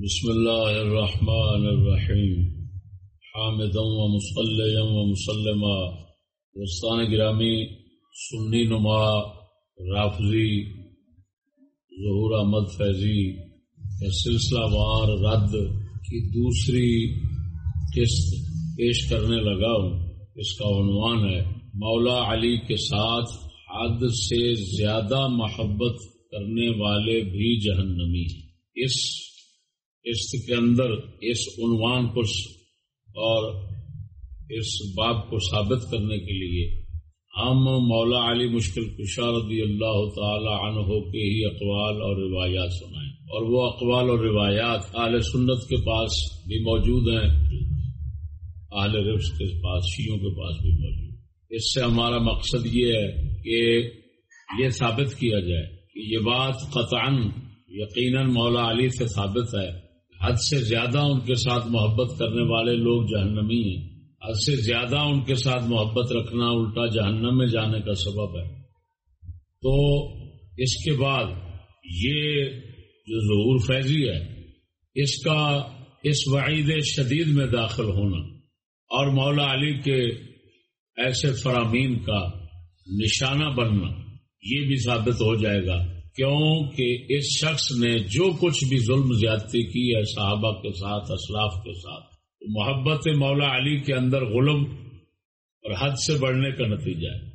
بسم الله الرحمن الرحيم حامدا ومصليا ومسلما دوستان گرامی، سنی نما، رافضی، ظہور احمد فیضی سلسلہ وار رد کی دوسری قسط پیش کرنے لگا ہوں۔ اس کا عنوان ہے، مولا علی کے ساتھ حد سے زیادہ محبت کرنے والے بھی جہنمی۔ اس اس کے اندر اس عنوان کو اور اس بات کو ثابت کرنے کے لیے ہم مولا علی مشکل کشا رضی اللہ تعالی عنہ کے ہی اقوال اور روایات سنائیں۔ اور وہ اقوال اور روایات اعلی سنت کے پاس بھی موجود ہیں۔ اہل رفظ کے پاس شیوں کے پاس بھی موجود اس سے ہمارا مقصد یہ ہے کہ یہ ثابت کیا جائے کہ یہ بات قطعا یقیناً مولا علی سے ثابت ہے۔ حد سے زیادہ ان کے ساتھ محبت کرنے والے لوگ جہنمی ہیں۔ حد سے زیادہ ان کے ساتھ محبت رکھنا الٹا جہنم میں جانے کا سبب ہے۔ تو اس کے بعد یہ جو ظہور فیضی ہے، اس کا اس وعید شدید میں داخل ہونا اور مولا علی کے ایسے فرامین کا نشانہ بننا، یہ بھی ثابت ہو جائے گا۔ کیونکہ اس شخص نے جو کچھ بھی ظلم زیادتی کی ہے، صحابہ کے ساتھ، اسلاف کے ساتھ محبت مولا علی کے اندر غلم اور حد سے بڑھنے کا نتیجہ ہے،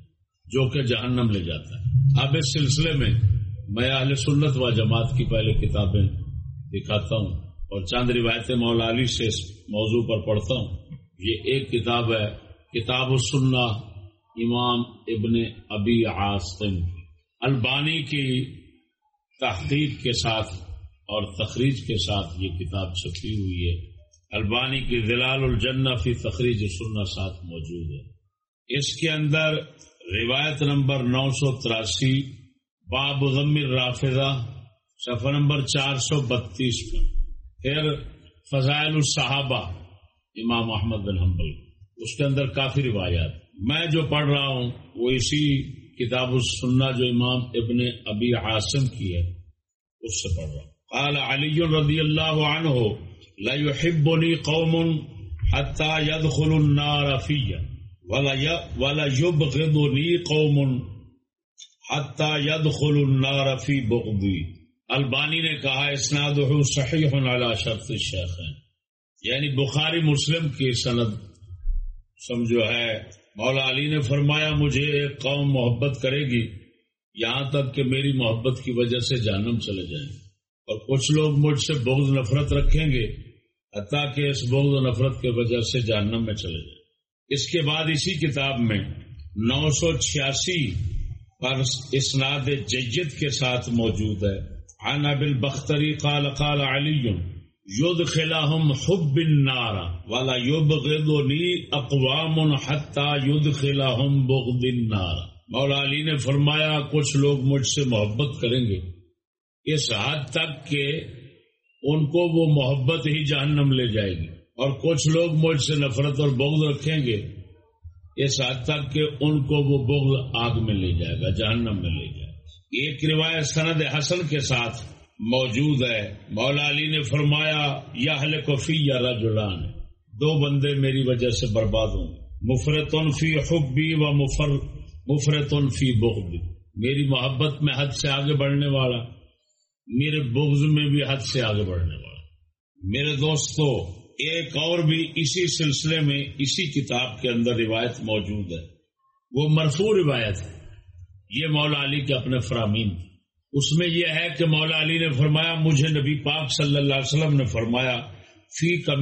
جو کہ جہنم لے جاتا ہے۔ اب اس سلسلے میں میں اہل سنت و جماعت کی پہلے کتابیں دکھاتا ہوں اور چاند روایت مولا علی سے اس موضوع پر پڑھتا ہوں۔ یہ ایک کتاب ہے، کتاب السنہ، امام ابن ابی عاصم۔ البانی کی تحقیق کے ساتھ اور تخریج کے ساتھ یہ کتاب چھپی ہوئی ہے۔ البانی کی دلال الجنہ فی تخریج سننا ساتھ موجود ہے۔ اس کے اندر روایت نمبر نو سو تراسی، باب ضمر رافضہ صفحہ نمبر چار سو بتیس پر۔ پھر فضائل الصحابہ، امام محمد بن حنبل۔ اس کے اندر کافی روایات۔ میں جو پڑھ رہا ہوں وہ اسی کتاب السنہ جو امام ابن ابی عاصم کی ہے، اس سے پڑھ رہا ہوں۔ قال علی رضی اللہ عنہ، لا يحبني قوم حتى يدخل النار في ولا ولا يبغضني قوم حتى يدخل النار في بغضي البانی نے کہا اسناده صحیح على شرط الشیخین یعنی بخاری مسلم کی سند، سمجھو ہے مولا علی نے فرمایا، مجھے ایک قوم محبت کرے گی، یہاں تک کہ میری محبت کی وجہ سے جانم چلے جائیں۔ اور کچھ لوگ مجھ سے بغض نفرت رکھیں گے، حتیٰ کہ اس بغض و نفرت کی وجہ سے جانم میں چلے جائیں۔ اس کے بعد اسی کتاب میں نو سو چھیاسی پر اسناد جیت کے ساتھ موجود ہے۔ عن ابل بختری قال قال علی یود خلا ہم حب بن نارا والا یوب غدونی اقوام حتہ یود خلا ہم بغ بن نارا مولا علی نے فرمایا، کچھ لوگ مجھ سے محبت کریں گے. اس حد تک کہ ان کو وہ محبت ہی جہنم لے جائے گی. اور کچھ لوگ مجھ سے نفرت اور بغض رکھیں گے. اس حد تک کہ ان کو وہ بغض آگ میں لے جائے گا، جہنم میں لے جائے گا. ایک روایت سند حسن کے ساتھ موجود ہے۔ مولا علی نے فرمایا، یا حل کفی یا رجولان دو بندے میری وجہ سے برباد ہوں۔ مفرت فی حبی و مفر مفرت فی بغض۔ میری محبت میں حد سے آگے بڑھنے والا، میرے بغض میں بھی حد سے آگے بڑھنے والا۔ میرے دوستو، ایک اور بھی اسی سلسلے میں اسی کتاب کے اندر روایت موجود ہے۔ وہ مرفوع روایت ہے۔ یہ مولا علی کے اپنے فرامین تھے۔ اس میں یہ ہے کہ مولا علی نے فرمایا، مجھے نبی پاک صلی اللہ علیہ وسلم نے فرمایا، فی کا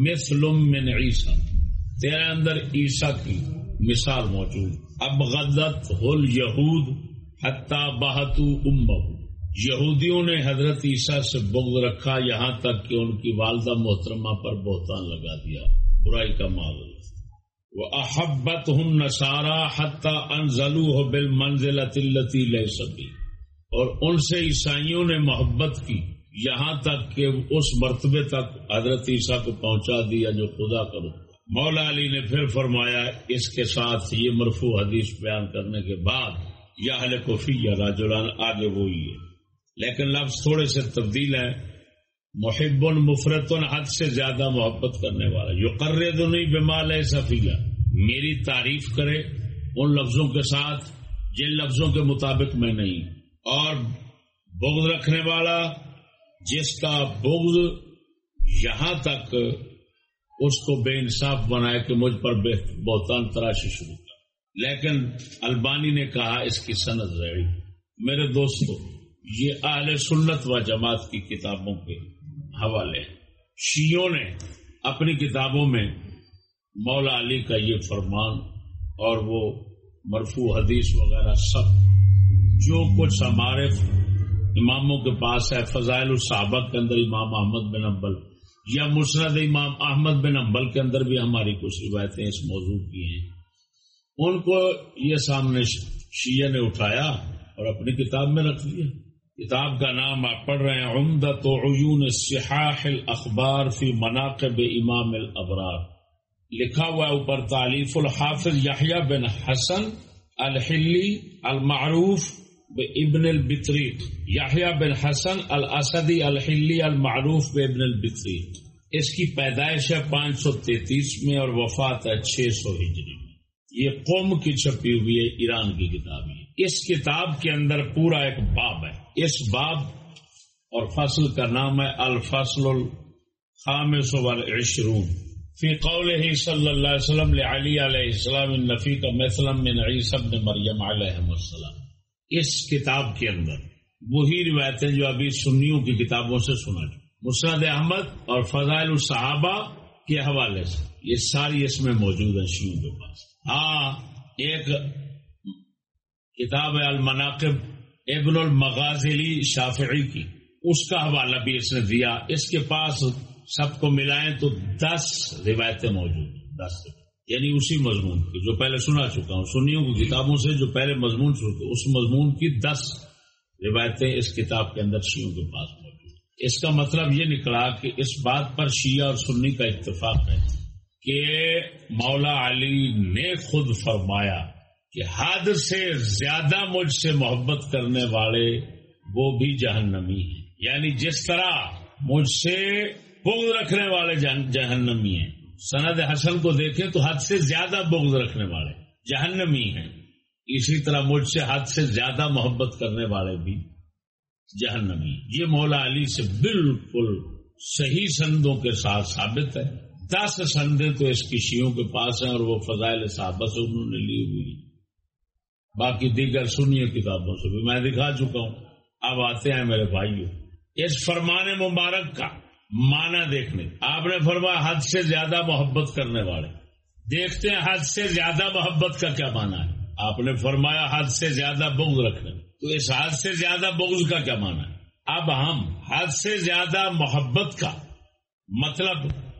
مثلم من عیسیٰ۔ تیرے اندر عیسیٰ کی مثال موجود۔ اب غدت ہل یہود حتیٰ بہتو ام یہودیوں نے حضرت عیسیٰ سے بغض رکھا، یہاں تک کہ ان کی والدہ محترمہ پر بہتان لگا دیا۔ برائی کا مال۔ وہ احبت ہن نسارا حتیٰ انزلو ہو بل منزل تلتی لے سبھی اور ان سے عیسائیوں نے محبت کی۔ یہاں تک کہ اس مرتبے تک حضرت عیسیٰ کو پہنچا دیا جو خدا کرو مولا علی نے پھر فرمایا، اس کے ساتھ یہ مرفوع حدیث بیان کرنے کے بعد یا حل کوفی یا راجولان آگے وہی ہے۔ لیکن لفظ تھوڑے سے تبدیل ہے محب مفرت حد سے زیادہ محبت کرنے والا۔ جو کرے تو نہیں بیمال ہے سفیلا میری تعریف کرے ان لفظوں کے ساتھ جن لفظوں کے مطابق میں نہیں۔ اور بغض رکھنے والا جس کا بغض یہاں تک اس کو بے انصاف بنائے کہ مجھ پر بہتان تراشی شروع کر۔ لیکن البانی نے کہا اس کی صنعت ریڑی۔ میرے دوستو، یہ اہل سنت و جماعت کی کتابوں کے حوالے شیوں نے اپنی کتابوں میں مولا علی کا یہ فرمان اور وہ مرفوع حدیث وغیرہ سب جو کچھ ہمارے اماموں کے پاس ہے، فضائل الصحابہ کے اندر امام احمد بن امبل یا مسرد امام احمد بن امبل کے اندر بھی ہماری کچھ روایتیں اس موضوع کی ہیں۔ ان کو یہ سامنے شیعہ نے اٹھایا اور اپنی کتاب میں رکھ لیا۔ کتاب کا نام آپ پڑھ رہے ہیں عمدت عیون سحاح الاخبار فی مناقب امام الابرار۔ لکھا ہوا ہے اوپر تعلیف الحافظ یحییٰ بن حسن الحلی المعروف ابن البطریق یحییٰ بن حسن الاسدی الحلی المعروف ابن البطریق اس کی پیدائش ہے پانچ سو تینتیس میں اور وفات ہے چھ سو ہجری میں۔ یہ قوم کی چھپی ہوئی ہے ایران کی کتاب ہے اس کتاب کے اندر پورا ایک باب ہے۔ اس باب اور فصل کا نام ہے الفصل الخامس والعشرون۔ فی قول ہی صلی اللہ علیہ وسلم علی علیہ السلام النفی کا مثلم من عیسی ابن مریم علیہ السلام۔ اس کتاب کے اندر وہی روایتیں جو ابھی سنیوں کی کتابوں سے سنا مسرد احمد اور فضائل الصحابہ کے حوالے سے یہ ساری اس میں موجود ہے شیوں کے پاس۔ ہاں ایک کتاب ہے المناقب ابن المغازلی شافعی کی۔ اس کا حوالہ بھی اس نے دیا۔ اس کے پاس سب کو ملائیں تو دس روایتیں موجود ہیں۔ دس۔ یعنی اسی مضمون کی جو پہلے سنا چکا ہوں۔ سنیوں کی کتابوں سے جو پہلے مضمون سنتے اس مضمون کی دس روایتیں اس کتاب کے اندر شیوں کے پاس موجود اس کا مطلب یہ نکلا کہ اس بات پر شیعہ اور سنی کا اتفاق ہے کہ مولا علی نے خود فرمایا کہ حد سے زیادہ مجھ سے محبت کرنے والے وہ بھی جہنمی ہیں۔ یعنی جس طرح مجھ سے بغض رکھنے والے جہنمی ہیں۔ سند حسن کو دیکھیں تو حد سے زیادہ بغض رکھنے والے، جہنمی ہیں۔ اسی طرح مجھ سے حد سے زیادہ محبت کرنے والے بھی جہنمی یہ مولا علی سے بالکل صحیح سندوں کے ساتھ ثابت ہے۔ دس سندیں تو اس کی شیوں کے پاس ہیں اور وہ فضائل صحابہ سے انہوں نے لی ہوئی باقی دیگر سنیے کتابوں سے بھی میں دکھا چکا ہوں۔ اب آتے ہیں میرے بھائیوں اس فرمان مبارک کا معنی دیکھنے۔ آپ نے فرمایا حد سے زیادہ محبت کرنے والے۔ دیکھتے ہیں حد سے زیادہ محبت کا کیا معنی ہے؟ آپ نے فرمایا حد سے زیادہ بغض رکھنے تو اس حد سے زیادہ بغض کا کیا معنی ہے؟ اب ہم حد سے زیادہ محبت کا مطلب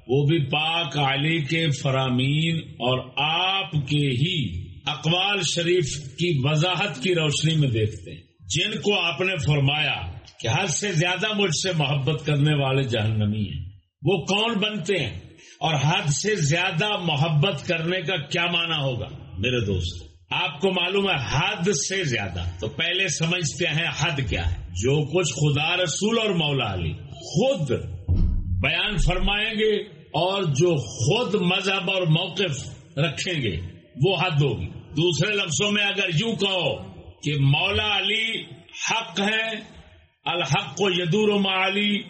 وہ بھی پاک علی کے فرامین اور آپ کے ہی اقوال شریف کی وضاحت کی روشنی میں دیکھتے ہیں۔ جن کو آپ نے فرمایا کہ حد سے زیادہ مجھ سے محبت کرنے والے جہنمی ہیں۔ وہ کون بنتے ہیں؟ اور حد سے زیادہ محبت کرنے کا کیا معنی ہوگا؟ میرے دوست، آپ کو معلوم ہے حد سے زیادہ۔ تو پہلے سمجھتے ہیں حد کیا ہے۔ جو کچھ خدا رسول اور مولا علی خود بیان فرمائیں گے اور جو خود مذہب اور موقف رکھیں گے، وہ حد ہوگی۔ دوسرے لفظوں میں اگر یوں کہو کہ مولا علی حق ہے الحق و یدور و علی،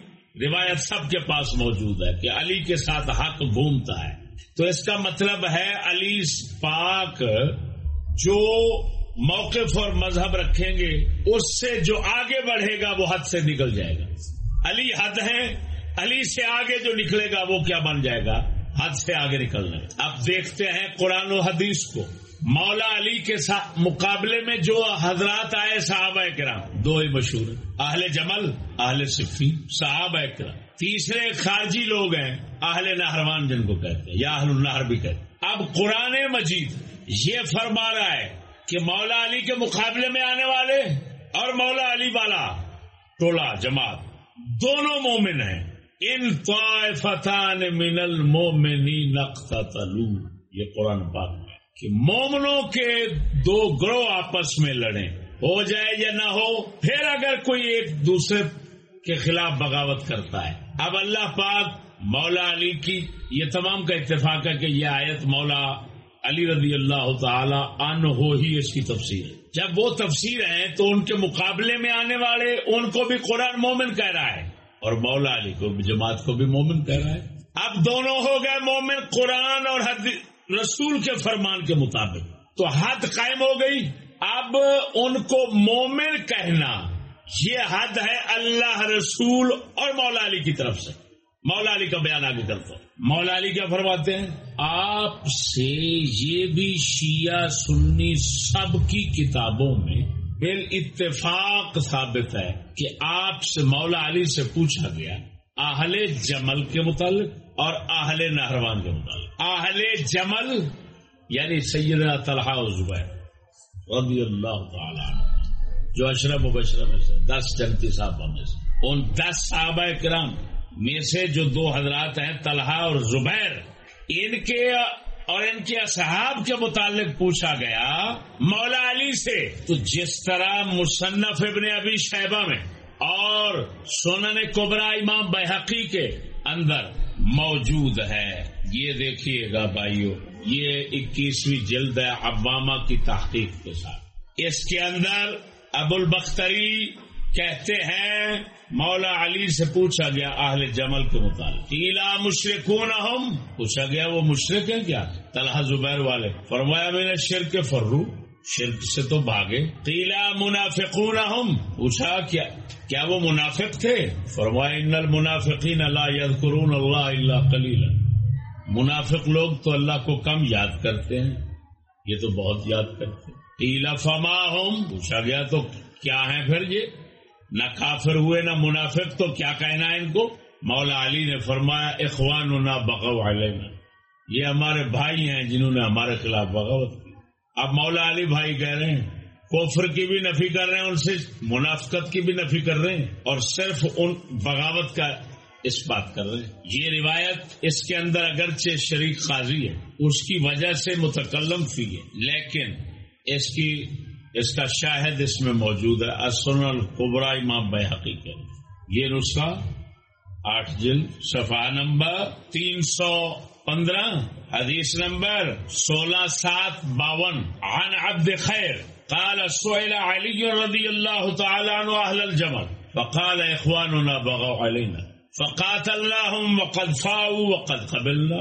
روایت سب کے پاس موجود ہے کہ علی کے ساتھ حق گھومتا ہے۔ تو اس کا مطلب ہے علی پاک جو موقف اور مذہب رکھیں گے، اس سے جو آگے بڑھے گا وہ حد سے نکل جائے گا۔ علی حد ہے، علی سے آگے جو نکلے گا وہ کیا بن جائے گا؟ حد سے آگے نکلنا اب دیکھتے ہیں قرآن و حدیث کو۔ مولا علی کے مقابلے میں جو حضرات آئے صحابہ کرام، دو ہی مشہور اہل جمل، اہل صفی، صحابہ کرام۔ تیسرے خارجی لوگ ہیں، اہل نہروان جن کو کہتے ہیں، یا اہل النہر بھی کہتے ہیں۔ اب قرآن مجید یہ فرما رہا ہے کہ مولا علی کے مقابلے میں آنے والے اور مولا علی والا ٹولہ جماعت، دونوں مومن ہیں۔ ان طائفتان من المومنین اقتتلو یہ قرآن پاک کہ مومنوں کے دو گروہ آپس میں لڑیں۔ ہو جائے یا نہ ہو، پھر اگر کوئی ایک دوسرے کے خلاف بغاوت کرتا ہے۔ اب اللہ پاک مولا علی کی یہ تمام کا اتفاق ہے کہ یہ آیت مولا علی رضی اللہ تعالی ان ہو ہی اس کی تفسیر ہے۔ جب وہ تفسیر ہے تو ان کے مقابلے میں آنے والے ان کو بھی قرآن مومن کہہ رہا ہے اور مولا علی کو بھی، جماعت کو بھی مومن کہہ رہا ہے۔ اب دونوں ہو گئے مومن، قرآن اور حد رسول کے فرمان کے مطابق۔ تو حد قائم ہو گئی۔ اب ان کو مومن کہنا، یہ حد ہے اللہ رسول اور مولا علی کی طرف سے۔ مولا علی کا بیان آگے کرتا ہوں۔ مولا علی کیا فرماتے ہیں؟ آپ سے یہ بھی شیعہ سنی سب کی کتابوں میں بال اتفاق ثابت ہے کہ آپ سے مولا علی سے پوچھا گیا، اہل جمل کے متعلق اور اہل نہروان کے متعلق۔ اہل جمل یعنی سیدنا طلحہ زبیر، رضی اللہ تعالی جو اشرف مبشرہ میں سے، دس جنتی صاحبہ میں سے۔ ان دس صحابہ کرام میں سے جو دو حضرات ہیں، طلحہ اور زبیر، ان کے اور ان کے اصحاب کے متعلق پوچھا گیا، مولا علی سے، تو جس طرح مصنف ابن ابی شہبہ میں اور سونن کبرا امام بحقی کے اندر موجود ہے۔ یہ دیکھیے گا بھائیو، یہ اکیسویں جلد ہے عوامہ کی تحقیق کے ساتھ۔ اس کے اندر ابو البختری کہتے ہیں، مولا علی سے پوچھا گیا، اہل جمل کے متعلق۔ قیلا مشرقون ہم؟ پوچھا گیا، وہ مشرق ہیں کیا؟ طلحہ زبیر والے۔ فرمایا، میں نے شرک فرو، شرک سے تو بھاگے۔ قیلا منافقون ہم؟ پوچھا، کیا کیا وہ منافق تھے؟ فرمایا، ان المنافقین اللہ یذکرون اللہ اللہ کلیلا منافق لوگ تو اللہ کو کم یاد کرتے ہیں، یہ تو بہت یاد کرتے قیلا فما ہم؟ پوچھا گیا تو کیا ہے پھر یہ؟ نہ کافر ہوئے، نہ منافق، تو کیا کہنا ہے ان کو؟ مولا علی نے فرمایا اخوان نہ بغو علینا۔ یہ ہمارے بھائی ہیں جنہوں نے ہمارے خلاف بغاوت کی۔ اب مولا علی بھائی کہہ رہے ہیں کوفر کی بھی نفی کر رہے ہیں، ان سے منافقت کی بھی نفی کر رہے ہیں، اور صرف ان بغاوت کا اس بات کر رہے ہیں۔ یہ روایت اس کے اندر اگرچہ شریک خاضی ہے، اس کی وجہ سے متکلم فی ہے لیکن اس کی، اس کا شاہد اس میں موجود ہے۔ اسن القبرا امام بے حقیقت یہ نسخہ آٹھ جلد، صفحہ نمبر تین سو پندرہ، حدیث نمبر سولہ سات باون۔ عن عبد خیر قال سئل علی رضی اللہ تعالی عنہ اہل الجمل۔ فقال اخواننا بغوا علینا۔ فقات اللہ وقد فاؤ وقد قبل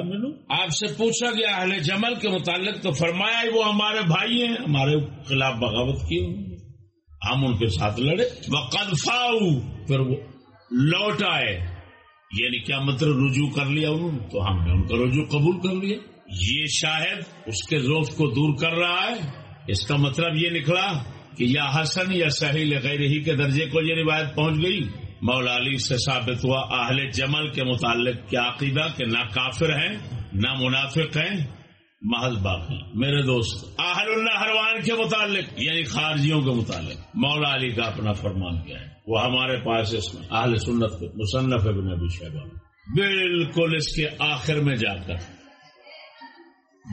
آپ سے پوچھا گیا، اہل جمل کے متعلق تو فرمایا وہ ہمارے بھائی ہیں، ہمارے خلاف بغاوت کی ہم ان کے ساتھ لڑے۔ وقد فاؤ پھر وہ لوٹ آئے۔ یعنی کیا مطلب رجوع کر لیا انہوں نے؟ تو ہم نے ان کا رجوع قبول کر لیا۔ یہ شاہد اس کے ذوف کو دور کر رہا ہے۔ اس کا مطلب یہ نکلا کہ یا حسن یا سہیل غیر ہی کے درجے کو یہ روایت پہنچ گئی۔ مولا علی سے ثابت ہوا اہل جمل کے متعلق کیا عقیدہ کہ نہ کافر ہیں، نہ منافق ہیں، محض باقی میرے دوست، اہل اللہ کے متعلق یعنی خارجیوں کے متعلق مولا علی کا اپنا فرمان کیا ہے۔ وہ ہمارے پاس اس میں اہل سنت مصنف ابن ابی شہبہ بالکل اس کے آخر میں جا کر۔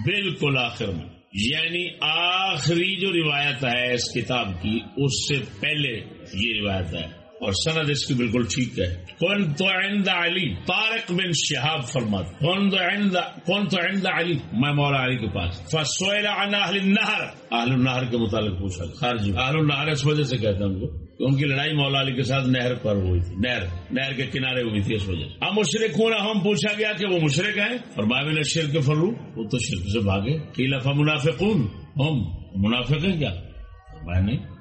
بالکل آخر میں۔ یعنی آخری جو روایت ہے اس کتاب کی، اس سے پہلے یہ روایت ہے۔ اور سند اس کی بالکل ٹھیک ہے۔ کون تو عند علی؟ طارق بن شہاب فرمات کون تو عند کون تو عند علی؟ میں مولا علی کے پاس۔ فسئل عن اہل النہر۔ اہل النہر کے متعلق پوچھا خارجی اہل النہر اس وجہ سے کہتا ہوں کہ ان کی لڑائی مولا علی کے ساتھ نہر پر ہوئی تھی۔ نہر۔ نہر کے کنارے ہوئی تھی اس وجہ سے۔ اب مشرق ہونا ہم پوچھا گیا کہ وہ مشرق ہیں؟ اور بابل شرک فرو۔ وہ تو شرک سے بھاگے۔ قیل فمنافقون۔ ہم منافق ہیں کیا؟ میں نہیں۔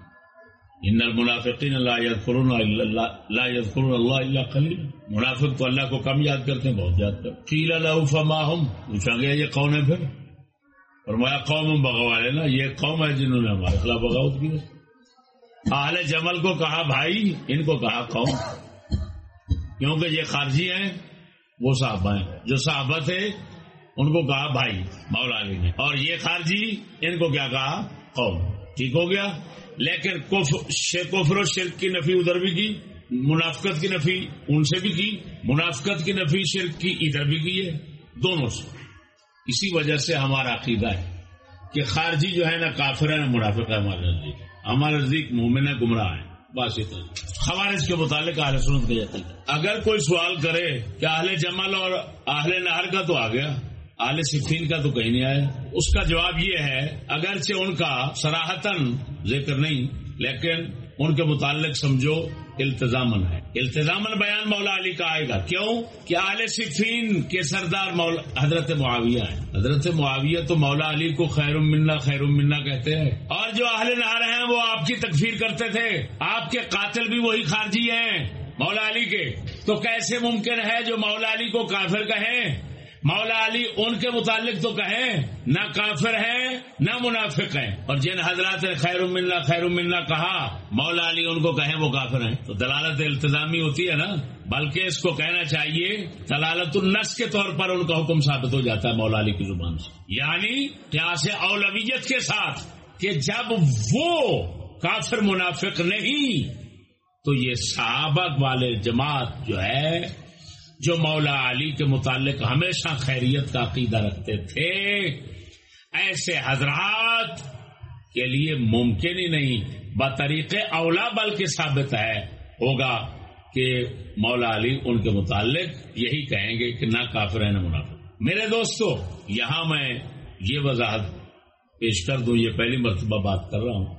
ان المنافقین لا يذكرون لا يذكرون الله الا قليلا منافق تو اللہ کو کم یاد کرتے ہیں، بہت یاد کرتے قیل له فما هم پوچھا گیا، یہ کون ہے پھر؟ فرمایا، قوم بغوا لینا یہ قوم ہے جنہوں نے ہمارے خلاف بغاوت کی اہل جمل کو کہا، بھائی، ان کو کہا، قوم۔ کیونکہ یہ خارجی ہیں، وہ صحابہ ہیں۔ جو صحابہ تھے، ان کو کہا، بھائی، مولا علی نے۔ اور یہ خارجی، ان کو کیا کہا؟ قوم۔ ٹھیک ہو گیا؟ لیکن کفر و شرک کی نفی ادھر بھی کی، منافقت کی نفی ان سے بھی کی، منافقت کی نفی شرک کی ادھر بھی کی ہے، دونوں سے۔ اسی وجہ سے ہمارا عقیدہ ہے کہ خارجی جو ہے نا، کافر ہے نا منافق ہے ہمارے نزدیک۔ ہمارے نزدیک مومن ہے گمراہ ہے بس اتنا۔ خوارج کے متعلق اہل سنت کا اگر کوئی سوال کرے کہ اہل جمل اور اہل نہر کا تو آ گیا۔ اہل صفین کا تو کہیں نہیں آیا۔ اس کا جواب یہ ہے، اگرچہ ان کا سراہتن ذکر نہیں، لیکن ان کے متعلق سمجھو التظامن ہے۔ التظامن بیان مولا علی کا آئے گا۔ کیوں؟ کہ آل صفین کے سردار مولا حضرت معاویہ ہے حضرت معاویہ تو مولا علی کو خیر منا خیر منا کہتے ہیں۔ اور جو اہل نہر ہیں، وہ آپ کی تکفیر کرتے تھے۔ آپ کے قاتل بھی وہی خارجی ہیں، مولا علی کے۔ تو کیسے ممکن ہے جو مولا علی کو کافر کہیں؟ مولا علی ان کے متعلق تو کہیں نہ کافر ہیں نہ منافق ہیں اور جن حضرات نے خیر ملنا خیر ملنا کہا، مولا علی ان کو کہیں وہ کافر ہیں۔ تو دلالت التظامی ہوتی ہے نا، بلکہ اس کو کہنا چاہیے، دلالت النس کے طور پر ان کا حکم ثابت ہو جاتا ہے مولا علی کی زبان سے۔ یعنی پیاس اولویت کے ساتھ کہ جب وہ کافر منافق نہیں، تو یہ سابق والے جماعت جو ہے جو مولا علی کے متعلق ہمیشہ خیریت کا عقیدہ رکھتے تھے، ایسے حضرات کے لیے ممکن ہی نہیں، بطریق اولا بلکہ ثابت ہے، ہوگا کہ مولا علی ان کے متعلق یہی کہیں گے کہ نہ کافر ہے نہ منافع میرے دوستو، یہاں میں یہ وضاحت پیش کر دوں، یہ پہلی مرتبہ بات کر رہا ہوں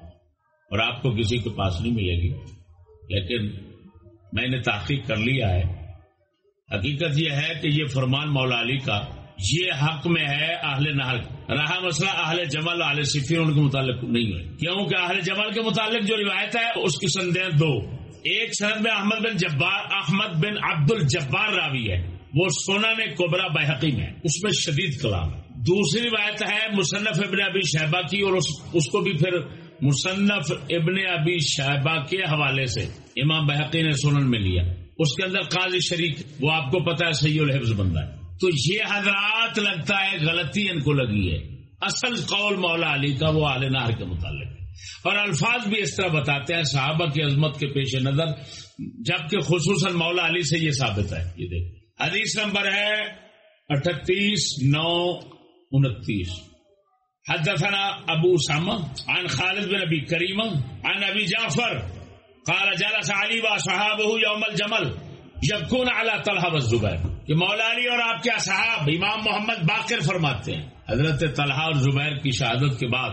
اور آپ کو کسی کے پاس نہیں ملے گی، لیکن میں نے تحقیق کر لیا ہے۔ حقیقت یہ ہے کہ یہ فرمان مولا علی کا یہ حق میں ہے اہل نہر رہا مسئلہ اہل جمل اہل صفی ان کے متعلق نہیں ہوئے کیونکہ اہل جمل کے متعلق جو روایت ہے، اس کی سندے دو۔ ایک سند میں احمد بن جبار، احمد بن عبد الجبار راوی ہے۔ وہ سونا نے کوبرا بحقی میں اس میں شدید کلام ہے۔ دوسری روایت ہے مصنف ابن ابی شہبہ کی، اور اس کو بھی پھر مصنف ابن ابی شہبہ کے حوالے سے امام بحقی نے سنن میں لیا۔ اس کے اندر قاضی شریک، وہ آپ کو پتا ہے سی الحفظ بندہ ہے۔ تو یہ حضرات لگتا ہے غلطی ان کو لگی ہے۔ اصل قول مولا علی کا، وہ نار کے متعلق ہے۔ اور الفاظ بھی اس طرح بتاتے ہیں، صحابہ کی عظمت کے پیش نظر، جبکہ خصوصاً مولا علی سے یہ ثابت ہے۔ یہ دیکھ حدیث نمبر ہے اٹھتیس، نو، انتیس۔ حدثنا ابو سامہ عن خالد بن ابی کریم عن ابی جعفر قال جلس علی و صحابہ یوم الجمل یبکون علی طلحہ والزبیر کہ مولا علی اور آپ کے اصحاب امام محمد باقر فرماتے ہیں. حضرت طلحہ اور زبیر کی شہادت کے بعد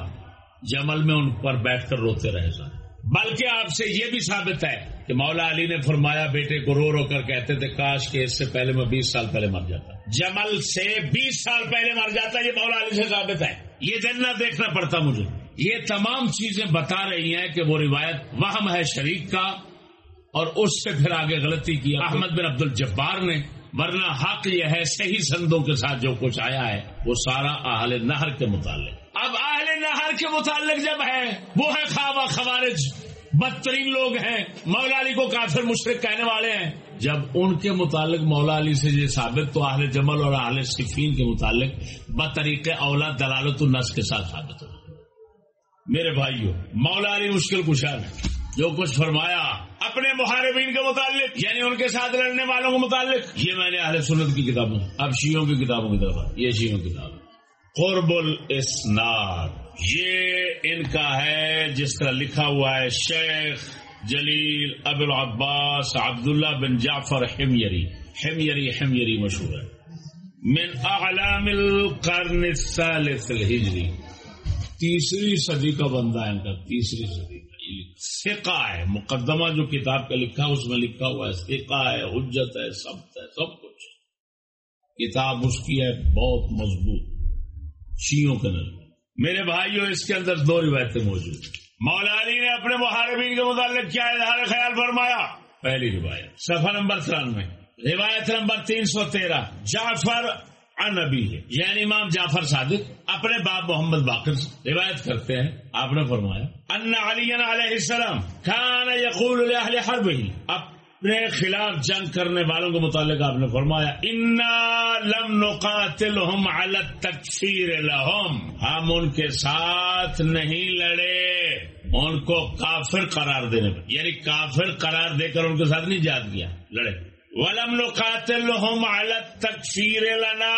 جمل میں ان پر بیٹھ کر روتے رہے سن بلکہ آپ سے یہ بھی ثابت ہے کہ مولا علی نے فرمایا، بیٹے کو رو رو کر کہتے تھے، کاش کہ اس سے پہلے میں بیس سال پہلے مر جاتا. جمل سے بیس سال پہلے مر جاتا، یہ مولا علی سے ثابت ہے. یہ دن نہ دیکھنا پڑتا مجھے. یہ تمام چیزیں بتا رہی ہیں کہ وہ روایت وہم ہے شریک کا اور اس سے پھر آگے غلطی کی۔ احمد بن عبد الجبار نے، ورنہ حق یہ ہے صحیح سندوں کے ساتھ جو کچھ آیا ہے، وہ سارا اہل نہر کے متعلق۔ اب اہل نہر کے متعلق جب ہے، وہ ہے خوابہ خوارج۔ بدترین لوگ ہیں۔ مولا علی کو کافر مشرق کہنے والے ہیں۔ جب ان کے متعلق مولا علی سے یہ ثابت، تو اہل جمل اور اہل صفین کے متعلق بطریق اولاد دلالت النس کے ساتھ ثابت ہو۔ میرے بھائیو، مولا علی مشکل کشار جو کچھ فرمایا، اپنے محاربین کے متعلق یعنی ان کے ساتھ لڑنے والوں کے متعلق، یہ میں نے اہل سنت کی کتابوں اب شیوں کی کتابوں کی طرف۔ یہ شیوں کی کتاب۔ قرب الاسناد یہ ان کا ہے، جس طرح لکھا ہوا ہے، شیخ جلیل ابو العباس عبداللہ بن جعفر حمیری۔ حمیری حمیری مشہور ہے۔ من اعلام القرن الثالث الہجری۔ تیسری صدی کا بندہ ہے ان کا تیسری صدی کا۔ سکا ہے مقدمہ جو کتاب کا لکھا اس میں لکھا ہوا ہے سکا ہے حجت ہے سب ہے سب کچھ کتاب اس کی ہے بہت مضبوط۔ شیوں کے نظر۔ میرے بھائیوں اس کے اندر دو روایتیں موجود مولا علی نے اپنے محاربین کے متعلق کیا اظہار خیال فرمایا؟ پہلی روایت صفحہ نمبر ترانوے۔ روایت نمبر تین سو تیرہ۔ جعفر نبی ہے۔ یعنی امام جعفر صادق اپنے باپ محمد باقر سے روایت کرتے ہیں۔ آپ نے فرمایا، ان علی علیہ السلام کان یقول لأہل حرب ہی اپنے خلاف جنگ کرنے والوں کے متعلق آپ نے فرمایا، انا لم نقاتلهم على التکفیر لهم۔ ہم ان کے ساتھ نہیں لڑے۔ ان کو کافر قرار دینے پر۔ یعنی کافر قرار دے کر ان کے ساتھ نہیں جاد کیا، لڑے۔ ولم نقاتلهم على التكفير لنا۔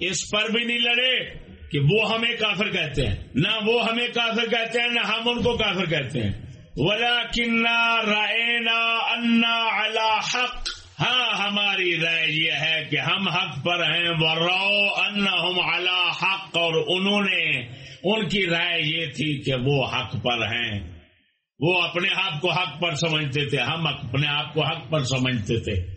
اس پر بھی نہیں لڑے کہ وہ ہمیں کافر کہتے ہیں۔ نہ وہ ہمیں کافر کہتے ہیں، نہ ہم ان کو کافر کہتے ہیں۔ ولا کنا رینا انا اللہ حق۔ ہاں ہماری رائے یہ ہے کہ ہم حق پر ہیں۔ وہ رو ان حق اور انہوں نے، ان کی رائے یہ تھی کہ وہ حق پر ہیں۔ وہ اپنے آپ کو حق پر سمجھتے تھے، ہم اپنے آپ کو حق پر سمجھتے تھے۔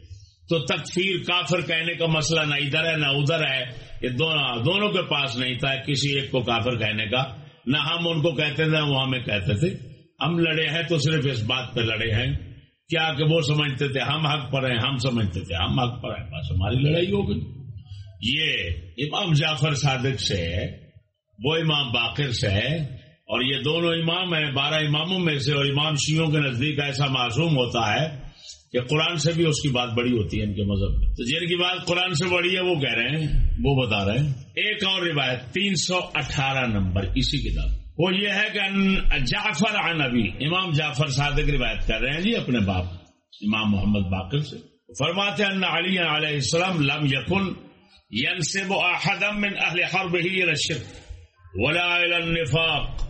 تو تکفیر کافر کہنے کا مسئلہ نہ ادھر ہے، نہ ادھر ہے، یہ دونوں دونوں کے پاس نہیں تھا، کسی ایک کو کافر کہنے کا۔ نہ ہم ان کو کہتے تھے وہ ہمیں کہتے تھے۔ ہم لڑے ہیں تو صرف اس بات پہ لڑے ہیں۔ کیا کہ وہ سمجھتے تھے، ہم حق پر ہیں، ہم سمجھتے تھے۔ ہم حق پر ہیں، بس ہماری لڑائی ہو گئی۔ یہ امام جعفر صادق سے وہ امام باقر سے ہے۔ اور یہ دونوں امام ہیں، بارہ اماموں میں سے اور امام شیوں کے نزدیک ایسا معصوم ہوتا ہے کہ قرآن سے بھی اس کی بات بڑی ہوتی ہے ان کے مذہب میں۔ تو جن کی بات قرآن سے بڑی ہے، وہ کہہ رہے ہیں، وہ بتا رہے ہیں۔ ایک اور روایت، تین سو اٹھارہ نمبر، اسی کتاب۔ وہ یہ ہے کہ جعفر عن ابی، امام جعفر صادق روایت کر رہے ہیں جی اپنے باپ، امام محمد باقر سے۔ فرماتے ان علی علیہ السلام لم یکن ینسب احدم من اہل حربه رشد ولا الى النفاق۔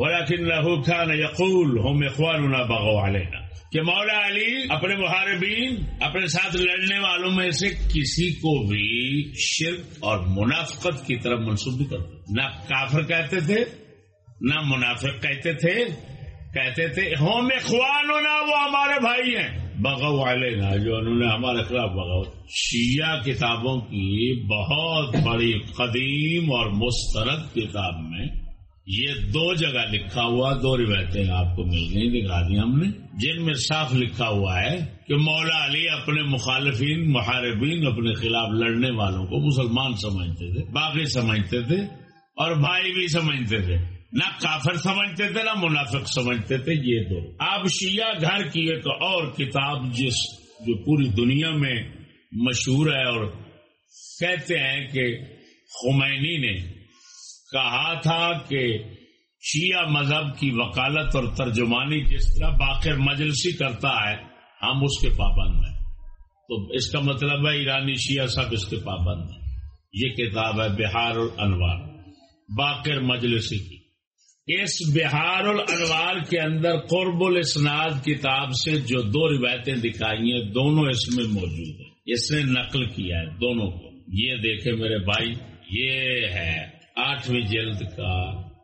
ولكنه كان يقول، هم اخواننا بغوا علينا. کہ مولا علی اپنے محاربین، اپنے ساتھ لڑنے والوں میں سے کسی کو بھی شرک اور منافقت کی طرف منسوخ بھی کرتے۔ نہ کافر کہتے تھے، نہ منافق کہتے تھے کہتے تھے ہوم اخوان ہونا وہ ہمارے بھائی ہیں۔ بغو والے نا جو انہوں نے ہمارے خلاف بغاؤ شیعہ کتابوں کی بہت بڑی قدیم اور مسترد کتاب میں یہ دو جگہ لکھا ہوا، دو روایتیں آپ کو مل گئی دکھا دی ہم نے جن میں صاف لکھا ہوا ہے کہ مولا علی اپنے مخالفین، محاربین، اپنے خلاف لڑنے والوں کو مسلمان سمجھتے تھے باقی سمجھتے تھے اور بھائی بھی سمجھتے تھے۔ نہ کافر سمجھتے تھے، نہ منافق سمجھتے تھے، یہ دو۔ آپ شیعہ گھر کی ایک اور کتاب جس جو پوری دنیا میں مشہور ہے اور کہتے ہیں کہ خمینی نے کہا تھا کہ شیعہ مذہب کی وکالت اور ترجمانی جس طرح باقر مجلسی کرتا ہے، ہم اس کے پابند ہیں۔ تو اس کا مطلب ہے ایرانی شیعہ سب اس کے پابند ہیں۔ یہ کتاب ہے بہار الانوار، باقر مجلسی کی۔ اس بہار الانوار کے اندر قرب الاسناد کتاب سے جو دو روایتیں دکھائی ہیں، دونوں اس میں موجود ہیں۔ اس نے نقل کیا ہے دونوں کو۔ یہ دیکھے میرے بھائی، یہ ہے۔ آٹھویں جلد کا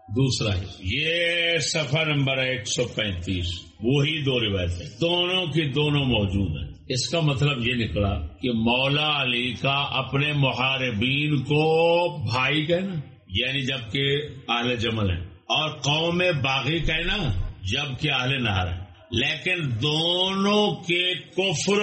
دوسرا یہ سفر نمبر ایک سو پینتیس، وہی دو روایت دونوں کی دونوں موجود ہیں۔ اس کا مطلب یہ نکلا کہ مولا علی کا اپنے محاربین کو بھائی کہنا یعنی جبکہ اہل جمل ہے اور قوم باغی کہنا، جبکہ اہل نہر ہے لیکن دونوں کے کفر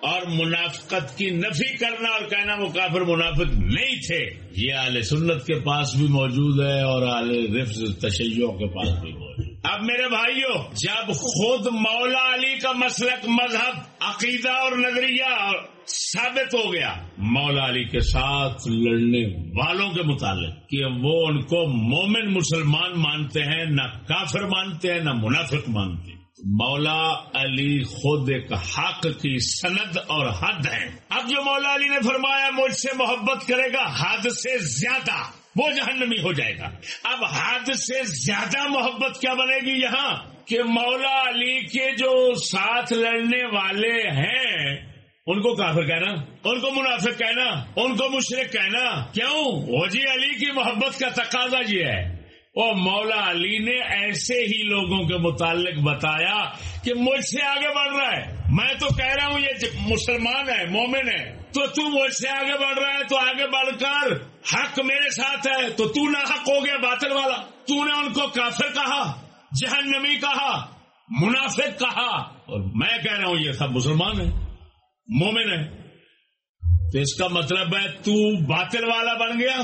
اور منافقت کی نفی کرنا اور کہنا وہ کافر منافق نہیں تھے۔ یہ اہل سنت کے پاس بھی موجود ہے اور اہل رفظ تشیعوں کے پاس بھی موجود اب میرے بھائیوں، جب خود مولا علی کا مسلک مذہب، عقیدہ اور نظریہ ثابت ہو گیا، مولا علی کے ساتھ لڑنے والوں کے متعلق کہ وہ ان کو مومن مسلمان مانتے ہیں، نہ کافر مانتے ہیں، نہ منافق مانتے ہیں۔ مولا علی خود ایک حق کی سند اور حد ہے۔ اب جو مولا علی نے فرمایا، مجھ سے محبت کرے گا، حد سے زیادہ وہ جہنمی ہو جائے گا۔ اب حد سے زیادہ محبت کیا بنے گی یہاں؟ کہ مولا علی کے جو ساتھ لڑنے والے ہیں، ان کو کافر کہنا، ان کو منافق کہنا، ان کو مشرق کہنا۔ کیوں؟ وہ جی علی کی محبت کا تقاضا یہ ہے۔ اور مولا علی نے ایسے ہی لوگوں کے متعلق بتایا کہ مجھ سے آگے بڑھ رہا ہے۔ میں تو کہہ رہا ہوں یہ مسلمان ہے، مومن ہے، تو تو مجھ سے آگے بڑھ رہا ہے، تو آگے بڑھ کر حق میرے ساتھ ہے، تو تو نہ حق ہو گیا باطل والا۔ تو نے ان کو کافر کہا، جہنمی کہا، منافق کہا۔ اور میں کہہ رہا ہوں یہ سب مسلمان ہے مومن ہے تو اس کا مطلب ہے تو باطل والا بن گیا،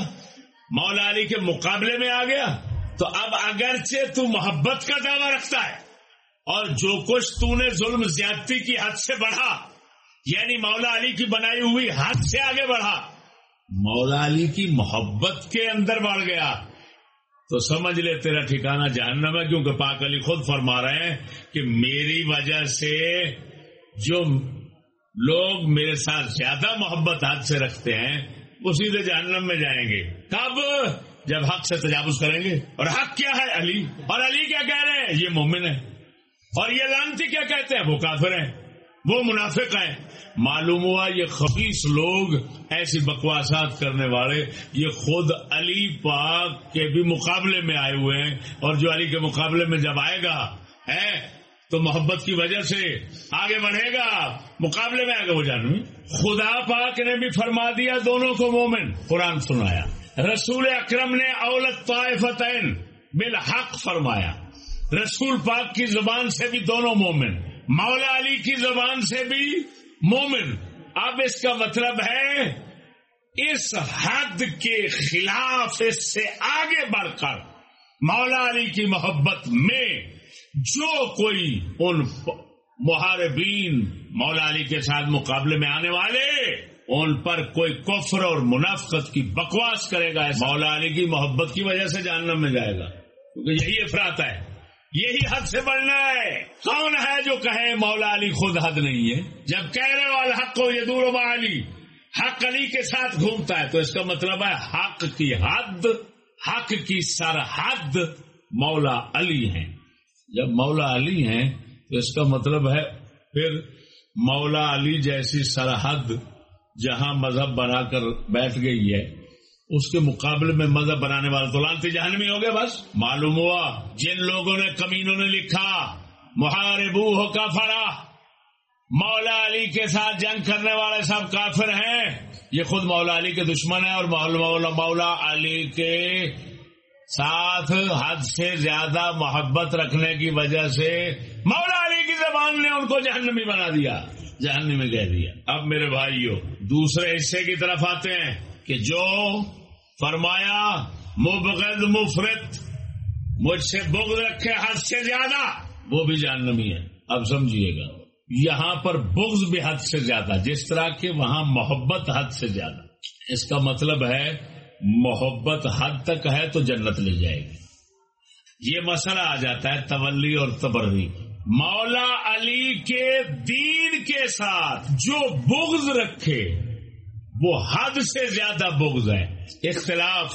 مولا علی کے مقابلے میں آ گیا۔ تو اب اگرچہ تو محبت کا دعویٰ رکھتا ہے، اور جو کچھ تو نے ظلم زیادتی کی حد سے بڑھا یعنی مولا علی کی بنائی ہوئی حد سے آگے بڑھا، مولا علی کی محبت کے اندر بڑھ گیا۔ تو سمجھ لے تیرا ٹھکانا جاننا میں کیونکہ پاک علی خود فرما رہے ہیں کہ میری وجہ سے جو لوگ میرے ساتھ زیادہ محبت ہاتھ سے رکھتے ہیں، وہ سیدھے جہنم میں جائیں گے۔ کب؟ جب حق سے تجاوز کریں گے۔ اور حق کیا ہے علی؟ اور علی کیا کہہ رہے ہیں؟ یہ مومن ہے اور یہ لانتی کیا کہتے ہیں؟ وہ کافر ہیں۔ وہ منافق ہیں۔ معلوم ہوا یہ خبیص لوگ ایسی بکواسات کرنے والے، یہ خود علی پاک کے بھی مقابلے میں آئے ہوئے ہیں۔ اور جو علی کے مقابلے میں جب آئے گا ہے تو محبت کی وجہ سے آگے بڑھے گا۔ مقابلے میں آگے وہ جانو خدا پاک نے بھی فرما دیا دونوں کو مومن۔ قرآن سنایا۔ رسول اکرم نے اولت طائفتین بالحق فرمایا۔ رسول پاک کی زبان سے بھی دونوں مومن، مولا علی کی زبان سے بھی مومن۔ اب اس کا مطلب ہے، اس حد کے خلاف اس سے آگے بڑھ کر مولا علی کی محبت میں جو کوئی ان محاربین مولا علی کے ساتھ مقابلے میں آنے والے ان پر کوئی کفر اور منافقت کی بکواس کرے گا مولا علی کی محبت کی وجہ سے جاننا میں جائے گا۔ کیونکہ یہی افراد ہے۔ یہی حد سے بڑھنا ہے۔ کون ہے جو کہے مولا علی خود حد نہیں ہے؟ جب کہنے والا حق کو یہ دور علی۔ حق علی کے ساتھ گھومتا ہے، تو اس کا مطلب ہے حق کی حد، حق کی سرحد مولا علی ہیں۔ جب مولا علی ہیں، تو اس کا مطلب ہے پھر مولا علی جیسی سرحد۔ جہاں مذہب بنا کر بیٹھ گئی ہے، اس کے مقابلے میں مذہب بنانے والا تو لانتی جہنمی ہو گئے، بس معلوم ہوا، جن لوگوں نے کمینوں نے لکھا، محاربو ہو کافرا مولا علی کے ساتھ جنگ کرنے والے سب کافر ہیں۔ یہ خود مولا علی کے دشمن ہے اور مولا مولا علی کے ساتھ حد سے زیادہ محبت رکھنے کی وجہ سے مولا علی کی زبان نے ان کو جہنمی بنا دیا۔ جہنمی میں کہہ دیا۔ اب میرے بھائیوں دوسرے حصے کی طرف آتے ہیں کہ جو فرمایا، مبغض مفرت مجھ سے بغض رکھے حد سے زیادہ، وہ بھی جہنمی ہے۔ اب سمجھیے گا، یہاں پر بغض بھی حد سے زیادہ، جس طرح کے وہاں محبت حد سے زیادہ۔ اس کا مطلب ہے، محبت حد تک ہے تو جنت لے جائے گی۔ یہ مسئلہ آ جاتا ہے تولی اور تبری مولا علی کے دین کے ساتھ جو بغض رکھے، وہ حد سے زیادہ بغض ہے۔ اختلاف،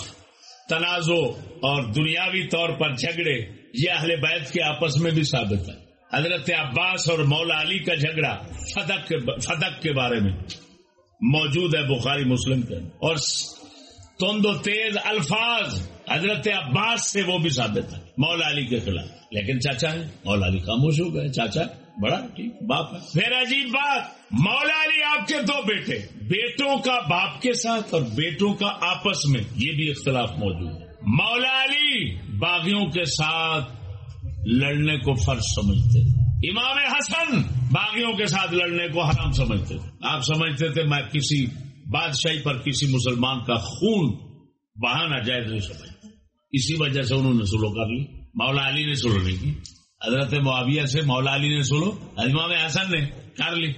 تنازع اور دنیاوی طور پر جھگڑے، یہ اہل بیت کے آپس میں بھی ثابت ہے۔ حضرت عباس اور مولا علی کا جھگڑا فدق کے فدق کے بارے میں موجود ہے بخاری مسلم کے۔ اور تند و تیز الفاظ حضرت عباس سے وہ بھی ثابت ہے، مولا علی کے خلاف۔ لیکن چاچا ہے، مولا علی خاموش ہو گئے، چاچا بڑا ٹھیک باپ ہے۔ پھر عجیب بات، مولا علی آپ کے دو بیٹے، بیٹوں کا باپ کے ساتھ اور بیٹوں کا آپس میں، یہ بھی اختلاف موجود ہے۔ مولا علی باغیوں کے ساتھ لڑنے کو فرض سمجھتے تھے۔ امام حسن باغیوں کے ساتھ لڑنے کو حرام سمجھتے تھے۔ آپ سمجھتے تھے میں کسی بادشاہی پر کسی مسلمان کا خون بہانا جائز نہیں سمجھتا اسی وجہ سے انہوں نے سلو کر لی۔ مولا علی نے سلو نہیں کی۔ حضرت معاویہ سے مولا علی نے سلو۔ امام حسن نے کر لی۔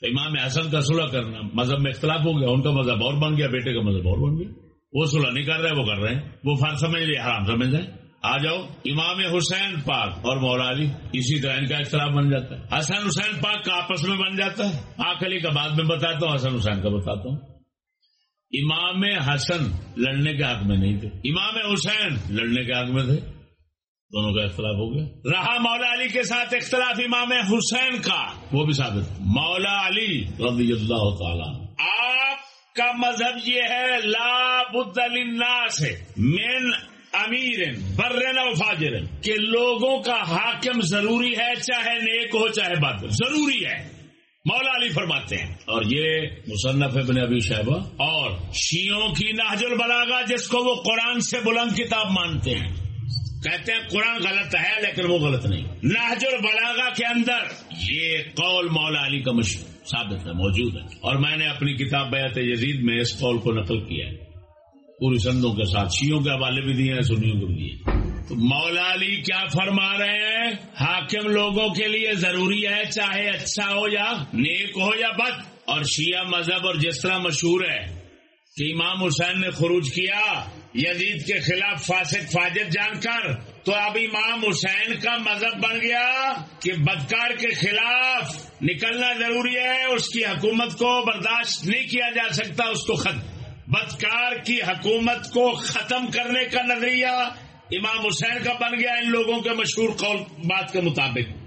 تو امام حسن کا سلح کرنا مذہب میں اختلاف ہو گیا۔ ان کا مذہب اور بن گیا۔ بیٹے کا مذہب اور بن گیا۔ وہ سلح نہیں کر رہے، وہ کر رہے ہیں۔ وہ فرض سمجھ لے حرام سمجھ رہے آ جاؤ۔ امام حسین پاک اور مولا علی، اسی طرح ان کا اختلاف بن جاتا ہے۔ حسن حسین پاک کا آپس میں بن جاتا ہے۔ آخ علی کا بعد میں بتاتا ہوں، حسن حسین کا بتاتا ہوں۔ امام حسن لڑنے کے حق میں نہیں تھے۔ امام حسین لڑنے کے حق میں تھے۔ دونوں کا اختلاف ہو گیا۔ رہا مولا علی کے ساتھ اختلاف امام حسین کا، وہ بھی ثابت۔ مولا علی رضی اللہ تعالی آپ کا مذہب یہ ہے، لا بد سے مین امیر برن و فاجر، کہ لوگوں کا حاکم ضروری ہے چاہے نیک ہو چاہے بد۔ ضروری ہے۔ مولا علی فرماتے ہیں۔ اور یہ مصنف ابن ابی شہبہ اور شیوں کی نہج البلاغا جس کو وہ قرآن سے بلند کتاب مانتے ہیں۔ کہتے ہیں قرآن غلط ہے لیکن وہ غلط نہیں۔ نہج البلاغا کے اندر یہ قول مولا علی کا مشہور ثابت ہے موجود ہے۔ اور میں نے اپنی کتاب بیعت یزید میں اس قول کو نقل کیا ہے۔ پوری سندوں کے ساتھ شیوں کے حوالے بھی دیے ہیں سنیوں کو بھی دیے مولا علی کیا فرما رہے ہیں؟ حاکم لوگوں کے لیے ضروری ہے، چاہے اچھا ہو یا نیک ہو یا بد۔ اور شیعہ مذہب اور جس طرح مشہور ہے کہ امام حسین نے خروج کیا، یزید کے خلاف فاسق فاجد جان کر، تو اب امام حسین کا مذہب بن گیا کہ بدکار کے خلاف نکلنا ضروری ہے، اس کی حکومت کو برداشت نہیں کیا جا سکتا، اس کو بدکار کی حکومت کو ختم کرنے کا نظریہ امام حسین کا بن گیا ان لوگوں کے مشہور قول بات کے مطابق۔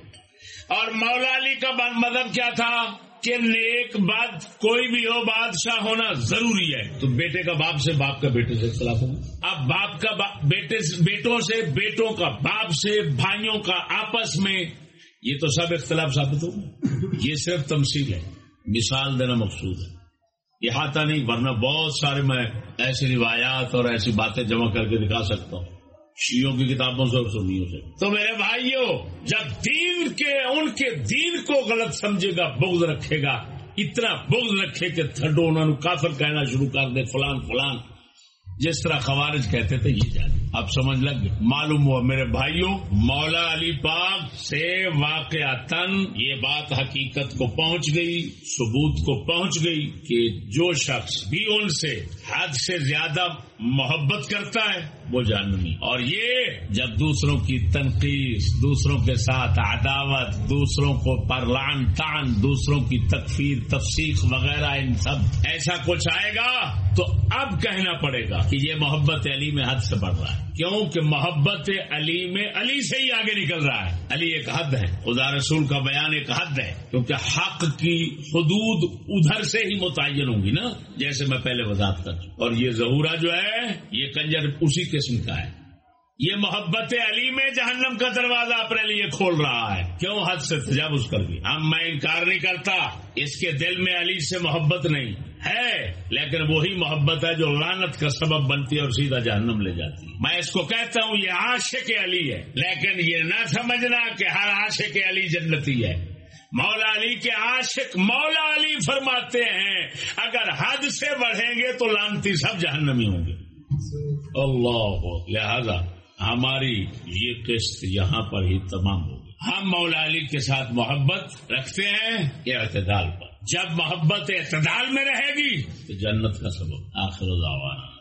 اور مولا علی کا مذہب کیا تھا کہ نیک بات کوئی بھی ہو، بادشاہ ہونا ضروری ہے۔ تو بیٹے کا باپ سے باپ کا بیٹے سے اختلاف ہوگا اب باپ کا بیٹے بیٹوں سے بیٹوں کا باپ سے بھائیوں کا آپس میں یہ تو سب اختلاف ثابت ہوگا یہ صرف تمثیل ہے۔ مثال دینا مقصود ہے۔ یہ احاطہ نہیں، ورنہ بہت سارے میں ایسی روایات اور ایسی باتیں جمع کر کے دکھا سکتا ہوں۔ شیوں کی کتابوں سے اور سنیوں سے۔ تو میرے بھائیوں، جب دین کے، ان کے دین کو غلط سمجھے گا، بغض رکھے گا، اتنا بغض رکھے کہ تھڈو انہوں نے کافر کہنا شروع کر دے، فلان فلان۔ جس طرح خوارج کہتے تھے، یہ جانے اب سمجھ لگ معلوم ہوا، میرے بھائیوں، مولا علی پاک سے واقع تن یہ بات حقیقت کو پہنچ گئی، ثبوت کو پہنچ گئی کہ جو شخص بھی ان سے حد سے زیادہ محبت کرتا ہے وہ جاننی اور یہ جب دوسروں کی تنقید دوسروں کے ساتھ عداوت دوسروں کو پرلان تان دوسروں کی تکفیر تفسیق وغیرہ ان سب۔ ایسا کچھ آئے گا تو اب کہنا پڑے گا کہ یہ محبت علی میں حد سے بڑھ رہا ہے۔ کیوں کہ محبت علی میں علی سے ہی آگے نکل رہا ہے۔ علی ایک حد ہے خدا رسول کا بیان ایک حد ہے۔ کیونکہ حق کی حدود ادھر سے ہی متعین ہوں گی نا جیسے میں پہلے وضاحت کر اور یہ ظہورہ جو ہے یہ کنجر اسی قسم کا ہے۔ یہ محبت علی میں جہنم کا دروازہ اپنے لیے کھول رہا ہے۔ کیوں؟ حد سے تجاوز کر دی۔ ہم میں انکار نہیں کرتا۔ اس کے دل میں علی سے محبت نہیں ہے، لیکن وہی محبت ہے جو لانت کا سبب بنتی ہے اور سیدھا جہنم لے جاتی ہے۔ میں اس کو کہتا ہوں، یہ عاشق علی ہے۔ لیکن یہ نہ سمجھنا کہ ہر عاشق علی جنتی ہے۔ مولا علی کے عاشق مولا علی فرماتے ہیں، اگر حد سے بڑھیں گے تو لانتی سب جہنمی ہوں گے۔ اللہ، لہذا ہماری یہ قسط یہاں پر ہی تمام ہوگی ہم مولا علی کے ساتھ محبت رکھتے ہیں یہ اعتدال پر۔ جب محبت اعتدال میں رہے گی تو جنت کا سبب آخر